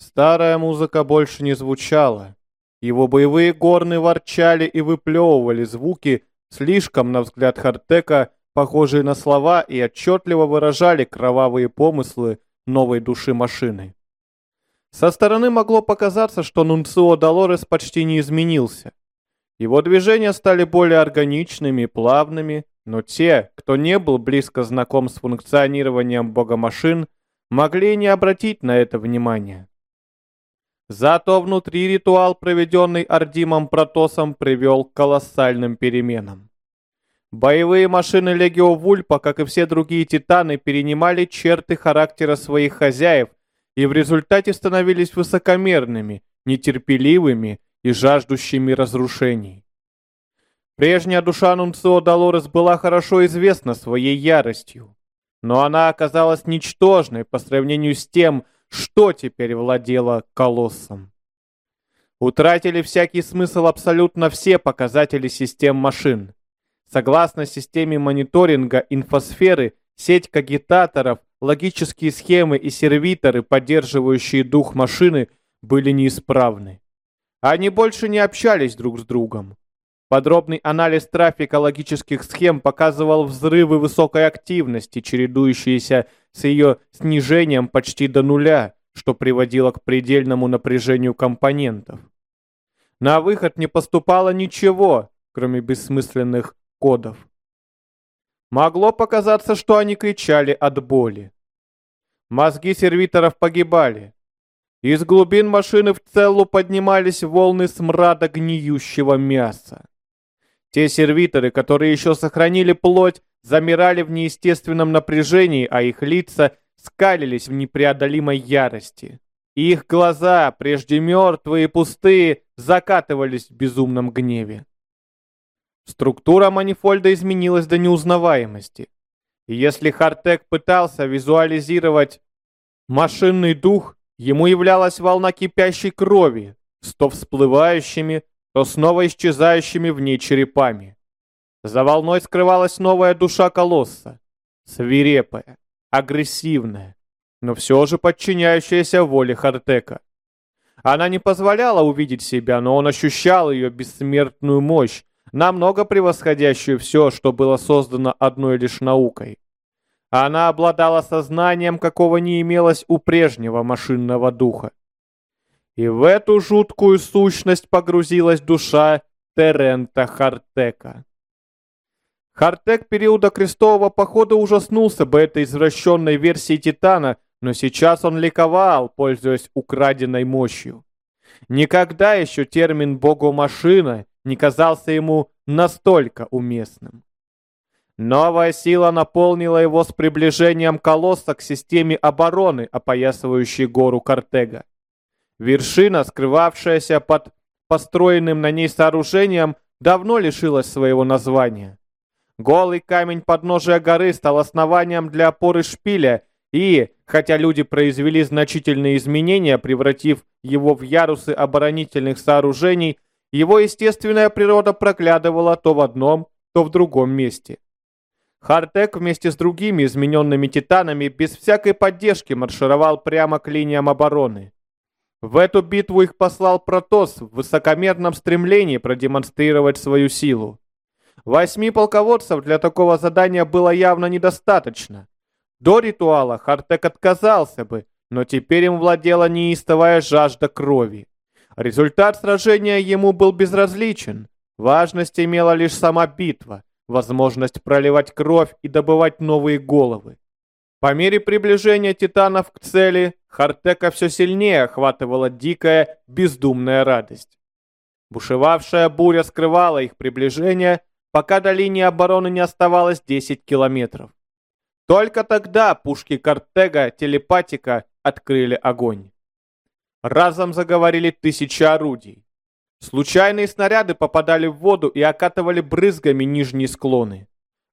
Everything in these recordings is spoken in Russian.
Старая музыка больше не звучала. Его боевые горны ворчали и выплевывали звуки, слишком, на взгляд Хартека, похожие на слова и отчетливо выражали кровавые помыслы новой души машины. Со стороны могло показаться, что Нунцио Долорес почти не изменился. Его движения стали более органичными и плавными, но те, кто не был близко знаком с функционированием богомашин, могли не обратить на это внимания. Зато внутри ритуал, проведенный Ардимом Протосом, привел к колоссальным переменам. Боевые машины Легио Вульпа, как и все другие титаны, перенимали черты характера своих хозяев и в результате становились высокомерными, нетерпеливыми и жаждущими разрушений. Прежняя душа Нунцио Долорес была хорошо известна своей яростью, но она оказалась ничтожной по сравнению с тем, что теперь владело колоссом. Утратили всякий смысл абсолютно все показатели систем машин. Согласно системе мониторинга инфосферы, сеть кагитаторов, логические схемы и сервиторы, поддерживающие дух машины, были неисправны. Они больше не общались друг с другом. Подробный анализ трафика логических схем показывал взрывы высокой активности, чередующиеся с ее снижением почти до нуля, что приводило к предельному напряжению компонентов. На выход не поступало ничего, кроме бессмысленных кодов. Могло показаться, что они кричали от боли. Мозги сервиторов погибали. Из глубин машины в целу поднимались волны смрада гниющего мяса. Те сервиторы, которые еще сохранили плоть, замирали в неестественном напряжении, а их лица скалились в непреодолимой ярости. Их глаза, прежде мертвые и пустые, закатывались в безумном гневе. Структура манифольда изменилась до неузнаваемости. И если Хартек пытался визуализировать машинный дух, ему являлась волна кипящей крови, с то всплывающими, то снова исчезающими в ней черепами. За волной скрывалась новая душа колосса, свирепая, агрессивная, но все же подчиняющаяся воле Хартека. Она не позволяла увидеть себя, но он ощущал ее бессмертную мощь, намного превосходящую все, что было создано одной лишь наукой. Она обладала сознанием, какого не имелось у прежнего машинного духа. И в эту жуткую сущность погрузилась душа Терента Хартека. Хартек периода крестового похода ужаснулся бы этой извращенной версии Титана, но сейчас он ликовал, пользуясь украденной мощью. Никогда еще термин «богомашина» не казался ему настолько уместным. Новая сила наполнила его с приближением колосса к системе обороны, опоясывающей гору Картега. Вершина, скрывавшаяся под построенным на ней сооружением, давно лишилась своего названия. Голый камень подножия горы стал основанием для опоры шпиля, и, хотя люди произвели значительные изменения, превратив его в ярусы оборонительных сооружений, его естественная природа проглядывала то в одном, то в другом месте. Хартек вместе с другими измененными титанами без всякой поддержки маршировал прямо к линиям обороны. В эту битву их послал Протос в высокомерном стремлении продемонстрировать свою силу. Восьми полководцев для такого задания было явно недостаточно. До ритуала Хартек отказался бы, но теперь им владела неистовая жажда крови. Результат сражения ему был безразличен. Важность имела лишь сама битва, возможность проливать кровь и добывать новые головы. По мере приближения титанов к цели, Хартека все сильнее охватывала дикая, бездумная радость. Бушевавшая буря скрывала их приближение, пока до линии обороны не оставалось 10 километров. Только тогда пушки Картега телепатика открыли огонь. Разом заговорили тысячи орудий. Случайные снаряды попадали в воду и окатывали брызгами нижние склоны.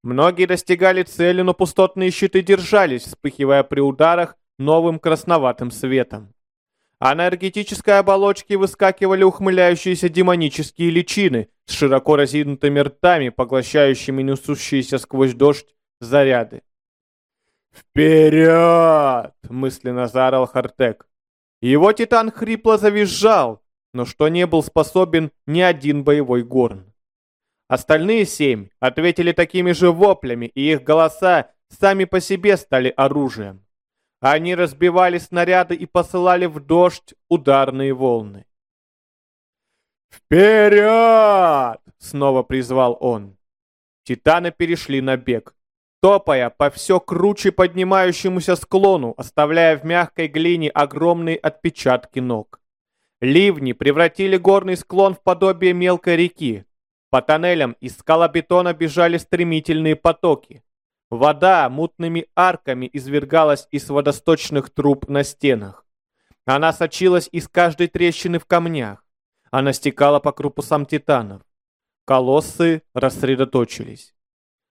Многие достигали цели, но пустотные щиты держались, вспыхивая при ударах новым красноватым светом. А на энергетической оболочке выскакивали ухмыляющиеся демонические личины с широко разинутыми ртами, поглощающими несущиеся сквозь дождь заряды. «Вперед!» — мысленно заорал Хартек. Его титан хрипло завизжал, но что не был способен ни один боевой горн. Остальные семь ответили такими же воплями, и их голоса сами по себе стали оружием. Они разбивали снаряды и посылали в дождь ударные волны. «Вперед!» — снова призвал он. Титаны перешли на бег, топая по все круче поднимающемуся склону, оставляя в мягкой глине огромные отпечатки ног. Ливни превратили горный склон в подобие мелкой реки. По тоннелям из скалобетона бежали стремительные потоки. Вода мутными арками извергалась из водосточных труб на стенах. Она сочилась из каждой трещины в камнях. Она стекала по крупусам титанов. Колоссы рассредоточились.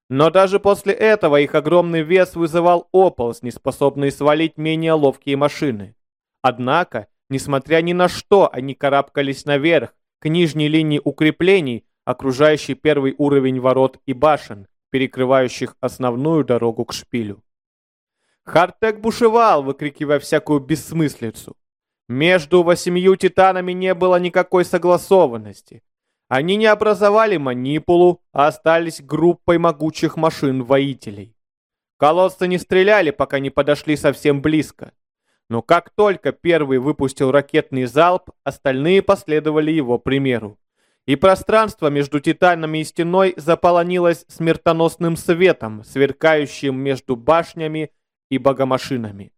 Но даже после этого их огромный вес вызывал ополз, неспособный свалить менее ловкие машины. Однако, несмотря ни на что, они карабкались наверх, к нижней линии укреплений, окружающей первый уровень ворот и башен, перекрывающих основную дорогу к шпилю. Хартек бушевал, выкрикивая всякую бессмыслицу. Между восемью титанами не было никакой согласованности. Они не образовали манипулу, а остались группой могучих машин-воителей. Колоссы не стреляли, пока не подошли совсем близко. Но как только первый выпустил ракетный залп, остальные последовали его примеру и пространство между Титанами и стеной заполонилось смертоносным светом, сверкающим между башнями и богомашинами.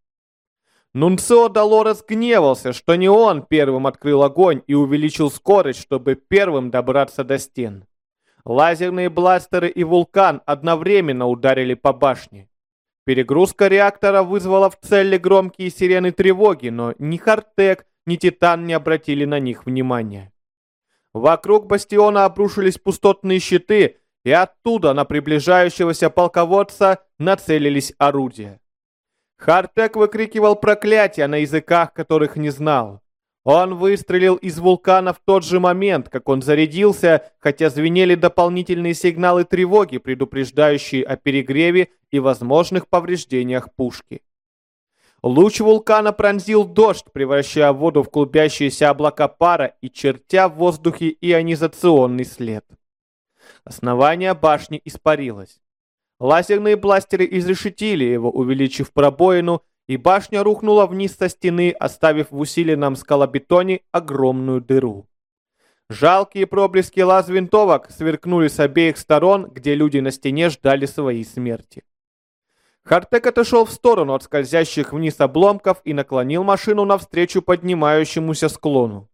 Нунцио Долорес гневался, что не он первым открыл огонь и увеличил скорость, чтобы первым добраться до стен. Лазерные бластеры и вулкан одновременно ударили по башне. Перегрузка реактора вызвала в цели громкие сирены тревоги, но ни Хартек, ни Титан не обратили на них внимания. Вокруг бастиона обрушились пустотные щиты, и оттуда на приближающегося полководца нацелились орудия. Хартек выкрикивал проклятия на языках, которых не знал. Он выстрелил из вулкана в тот же момент, как он зарядился, хотя звенели дополнительные сигналы тревоги, предупреждающие о перегреве и возможных повреждениях пушки. Луч вулкана пронзил дождь, превращая воду в клубящиеся облака пара и чертя в воздухе ионизационный след. Основание башни испарилось. Лазерные бластеры изрешетили его, увеличив пробоину, и башня рухнула вниз со стены, оставив в усиленном скалобетоне огромную дыру. Жалкие проблески лаз винтовок сверкнули с обеих сторон, где люди на стене ждали своей смерти. Хартек отошел в сторону от скользящих вниз обломков и наклонил машину навстречу поднимающемуся склону.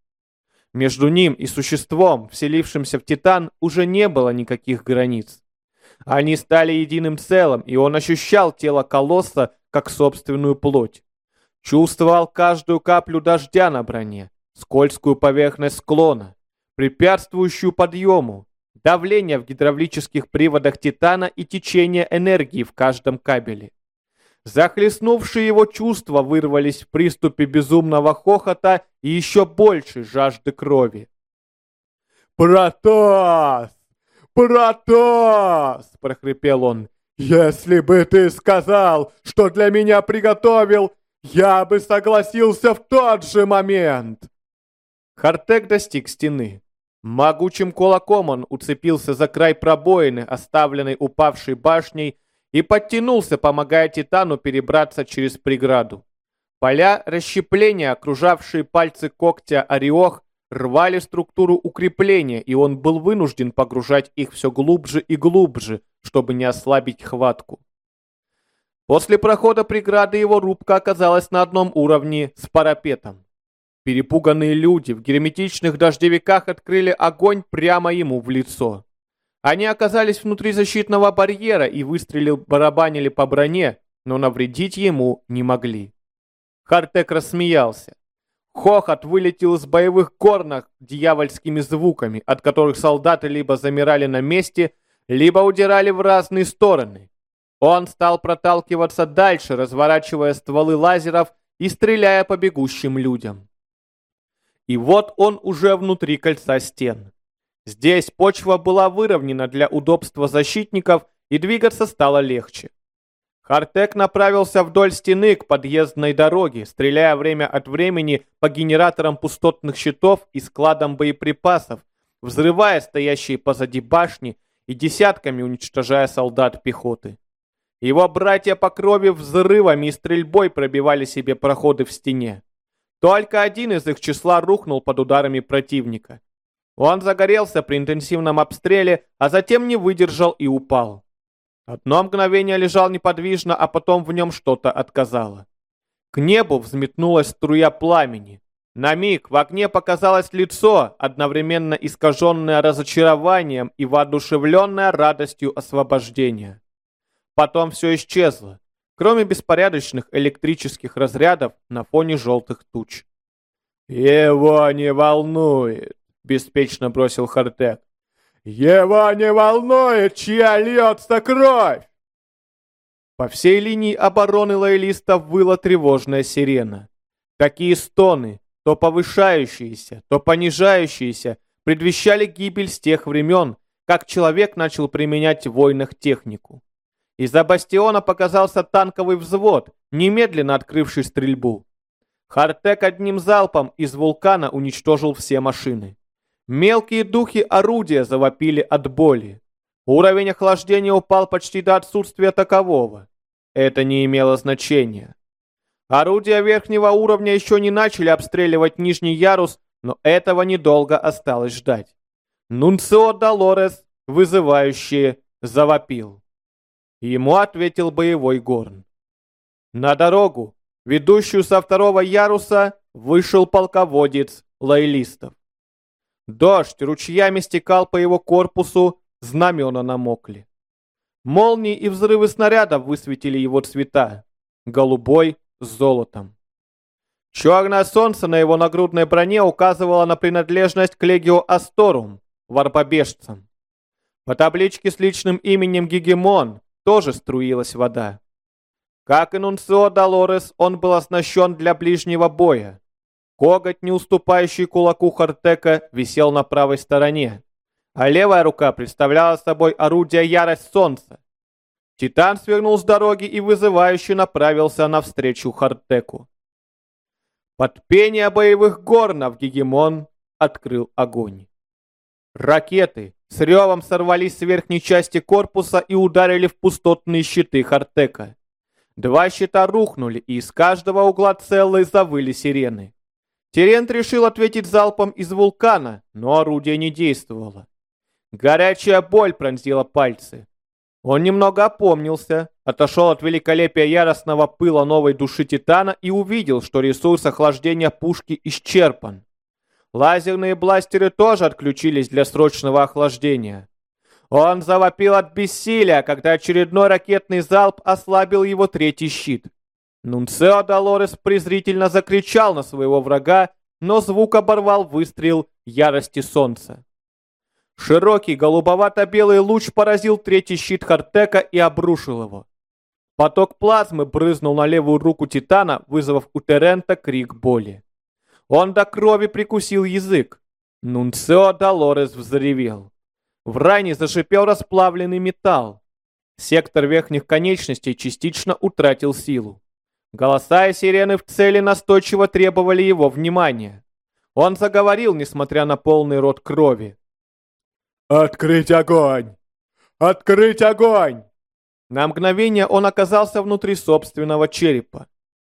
Между ним и существом, вселившимся в Титан, уже не было никаких границ. Они стали единым целым, и он ощущал тело колосса как собственную плоть. Чувствовал каждую каплю дождя на броне, скользкую поверхность склона, препятствующую подъему, давление в гидравлических приводах Титана и течение энергии в каждом кабеле. Захлестнувшие его чувства вырвались в приступе безумного хохота и еще большей жажды крови. «Протас! Протас!» – прохрипел он. «Если бы ты сказал, что для меня приготовил, я бы согласился в тот же момент!» Хартек достиг стены. Могучим кулаком он уцепился за край пробоины, оставленной упавшей башней, и подтянулся, помогая Титану перебраться через преграду. Поля расщепления, окружавшие пальцы когтя Ореох, рвали структуру укрепления, и он был вынужден погружать их все глубже и глубже, чтобы не ослабить хватку. После прохода преграды его рубка оказалась на одном уровне с парапетом. Перепуганные люди в герметичных дождевиках открыли огонь прямо ему в лицо. Они оказались внутри защитного барьера и выстрелил барабанили по броне, но навредить ему не могли. Хартек рассмеялся. Хохот вылетел из боевых горнах дьявольскими звуками, от которых солдаты либо замирали на месте, либо удирали в разные стороны. Он стал проталкиваться дальше, разворачивая стволы лазеров и стреляя по бегущим людям. И вот он уже внутри кольца стен. Здесь почва была выровнена для удобства защитников, и двигаться стало легче. Хартек направился вдоль стены к подъездной дороге, стреляя время от времени по генераторам пустотных щитов и складам боеприпасов, взрывая стоящие позади башни и десятками уничтожая солдат пехоты. Его братья по крови взрывами и стрельбой пробивали себе проходы в стене. Только один из их числа рухнул под ударами противника. Он загорелся при интенсивном обстреле, а затем не выдержал и упал. Одно мгновение лежал неподвижно, а потом в нем что-то отказало. К небу взметнулась струя пламени. На миг в огне показалось лицо, одновременно искаженное разочарованием и воодушевленное радостью освобождения. Потом все исчезло, кроме беспорядочных электрических разрядов на фоне желтых туч. «Его не волнует», — беспечно бросил Хартек. «Его не волнует, чья льется кровь!» По всей линии обороны лоялистов выла тревожная сирена. Такие стоны, то повышающиеся, то понижающиеся, предвещали гибель с тех времен, как человек начал применять в войнах технику. Из-за бастиона показался танковый взвод, немедленно открывший стрельбу. Хартек одним залпом из вулкана уничтожил все машины. Мелкие духи орудия завопили от боли. Уровень охлаждения упал почти до отсутствия такового. Это не имело значения. Орудия верхнего уровня еще не начали обстреливать нижний ярус, но этого недолго осталось ждать. Нунцио Долорес, вызывающий, завопил. Ему ответил боевой горн. На дорогу, ведущую со второго яруса, вышел полководец лоялистов. Дождь ручьями стекал по его корпусу, знамена намокли. Молнии и взрывы снарядов высветили его цвета. Голубой с золотом. Черное солнце на его нагрудной броне указывало на принадлежность к Легио Асторум, варпобежцам. По табличке с личным именем Гегемон тоже струилась вода. Как и Нунцио Долорес, он был оснащен для ближнего боя. Коготь, не уступающий кулаку Хартека, висел на правой стороне, а левая рука представляла собой орудие Ярость Солнца. Титан свернул с дороги и вызывающе направился навстречу Хартеку. Под пение боевых горнов Гегемон открыл огонь. Ракеты с ревом сорвались с верхней части корпуса и ударили в пустотные щиты Хартека. Два щита рухнули, и из каждого угла целой завыли сирены. Терент решил ответить залпом из вулкана, но орудие не действовало. Горячая боль пронзила пальцы. Он немного опомнился, отошел от великолепия яростного пыла новой души Титана и увидел, что ресурс охлаждения пушки исчерпан. Лазерные бластеры тоже отключились для срочного охлаждения. Он завопил от бессилия, когда очередной ракетный залп ослабил его третий щит. Нунцео Долорес презрительно закричал на своего врага, но звук оборвал выстрел ярости солнца. Широкий голубовато-белый луч поразил третий щит Хартека и обрушил его. Поток плазмы брызнул на левую руку Титана, вызвав у Терента крик боли. Он до крови прикусил язык. Нунцео Долорес взревел. В ране зашипел расплавленный металл. Сектор верхних конечностей частично утратил силу. Голоса и сирены в цели настойчиво требовали его внимания. Он заговорил, несмотря на полный рот крови. «Открыть огонь! Открыть огонь!» На мгновение он оказался внутри собственного черепа.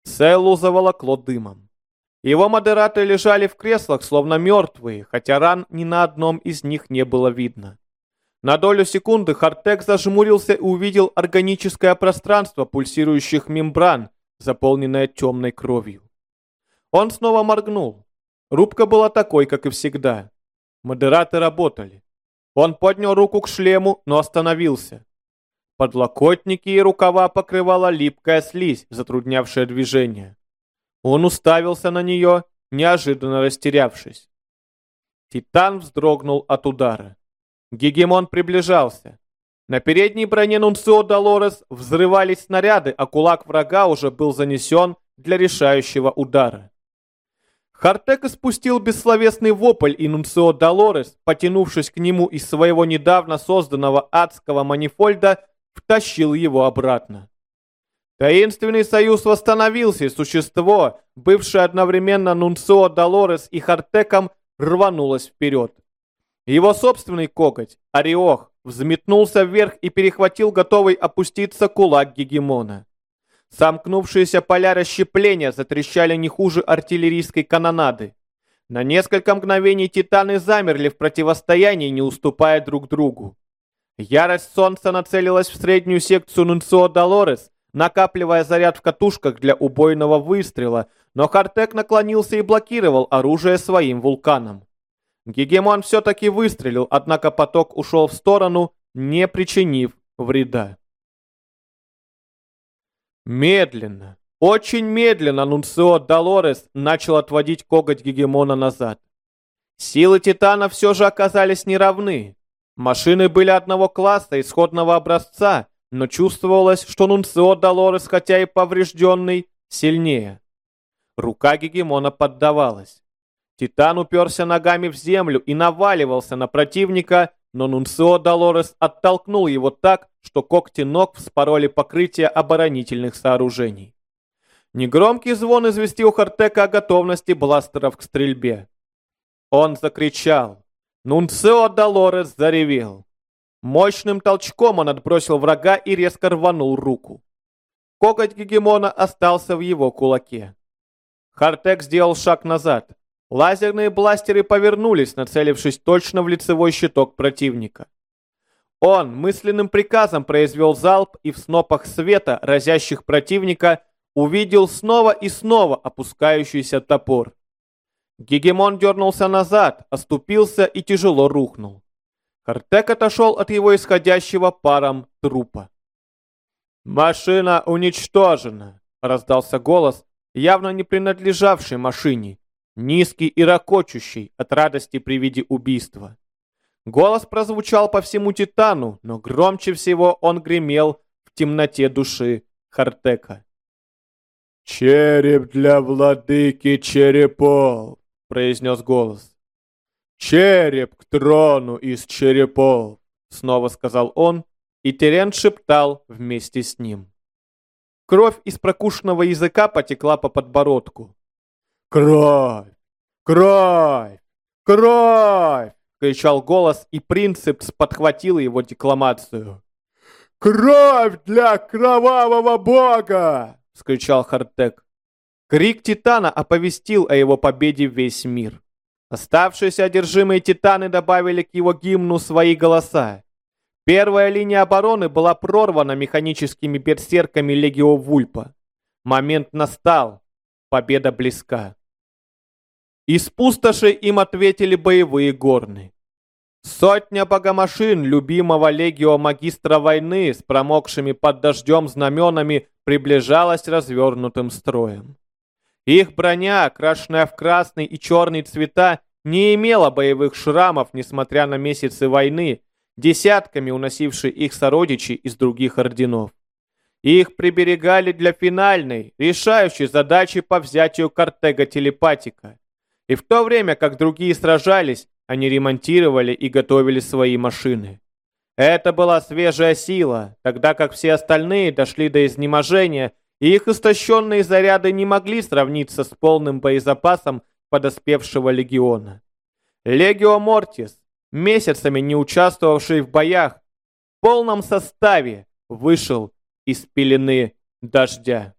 Селлу заволокло дымом. Его модераторы лежали в креслах, словно мертвые, хотя ран ни на одном из них не было видно. На долю секунды Хартек зажмурился и увидел органическое пространство пульсирующих мембран, заполненная темной кровью. Он снова моргнул. Рубка была такой, как и всегда. Модераты работали. Он поднял руку к шлему, но остановился. Подлокотники и рукава покрывала липкая слизь, затруднявшая движение. Он уставился на нее, неожиданно растерявшись. Титан вздрогнул от удара. Гегемон приближался. На передней броне Нунцио Долорес взрывались снаряды, а кулак врага уже был занесен для решающего удара. Хартек испустил бессловесный вопль, и Нунцио Долорес, потянувшись к нему из своего недавно созданного адского манифольда, втащил его обратно. Таинственный союз восстановился, и существо, бывшее одновременно Нунцио Долорес и Хартеком, рванулось вперед. Его собственный коготь, Ореох, взметнулся вверх и перехватил готовый опуститься кулак Гегемона. Сомкнувшиеся поля расщепления затрещали не хуже артиллерийской канонады. На несколько мгновений титаны замерли в противостоянии, не уступая друг другу. Ярость солнца нацелилась в среднюю секцию Нунцио Долорес, накапливая заряд в катушках для убойного выстрела, но Хартек наклонился и блокировал оружие своим вулканом. Гегемон все-таки выстрелил, однако поток ушел в сторону, не причинив вреда. Медленно, очень медленно Нунцио Долорес начал отводить коготь Гегемона назад. Силы Титана все же оказались неравны. Машины были одного класса, исходного образца, но чувствовалось, что Нунцио Долорес, хотя и поврежденный, сильнее. Рука Гегемона поддавалась. Титан уперся ногами в землю и наваливался на противника, но Нунцио Долорес оттолкнул его так, что когти ног вспороли покрытие оборонительных сооружений. Негромкий звон известил Хартека о готовности бластеров к стрельбе. Он закричал. Нунцио Долорес заревел. Мощным толчком он отбросил врага и резко рванул руку. Коготь Гегемона остался в его кулаке. Хартек сделал шаг назад. Лазерные бластеры повернулись, нацелившись точно в лицевой щиток противника. Он мысленным приказом произвел залп и в снопах света, разящих противника, увидел снова и снова опускающийся топор. Гегемон дернулся назад, оступился и тяжело рухнул. Хартек отошел от его исходящего паром трупа. «Машина уничтожена!» — раздался голос, явно не принадлежавший машине, низкий и ракочущий от радости при виде убийства. Голос прозвучал по всему Титану, но громче всего он гремел в темноте души Хартека. «Череп для владыки черепов!» — произнес голос. «Череп к трону из черепов!» — снова сказал он, и Терен шептал вместе с ним. Кровь из прокушенного языка потекла по подбородку. «Кровь! Кровь! Кровь!» — кричал голос, и принцепс подхватил его декламацию. «Кровь для кровавого бога!» — скричал Хартек. Крик Титана оповестил о его победе весь мир. Оставшиеся одержимые Титаны добавили к его гимну свои голоса. Первая линия обороны была прорвана механическими берсерками Легио Вульпа. Момент настал. Победа близка. Из пустоши им ответили боевые горны. Сотня богомашин любимого легио магистра войны с промокшими под дождем знаменами приближалась развернутым строем. Их броня, окрашенная в красный и черный цвета, не имела боевых шрамов, несмотря на месяцы войны, десятками уносившие их сородичи из других орденов. Их приберегали для финальной, решающей задачи по взятию Картега Телепатика. И в то время, как другие сражались, они ремонтировали и готовили свои машины. Это была свежая сила, тогда как все остальные дошли до изнеможения, и их истощенные заряды не могли сравниться с полным боезапасом подоспевшего легиона. Легио Мортис, месяцами не участвовавший в боях, в полном составе вышел из пелены дождя.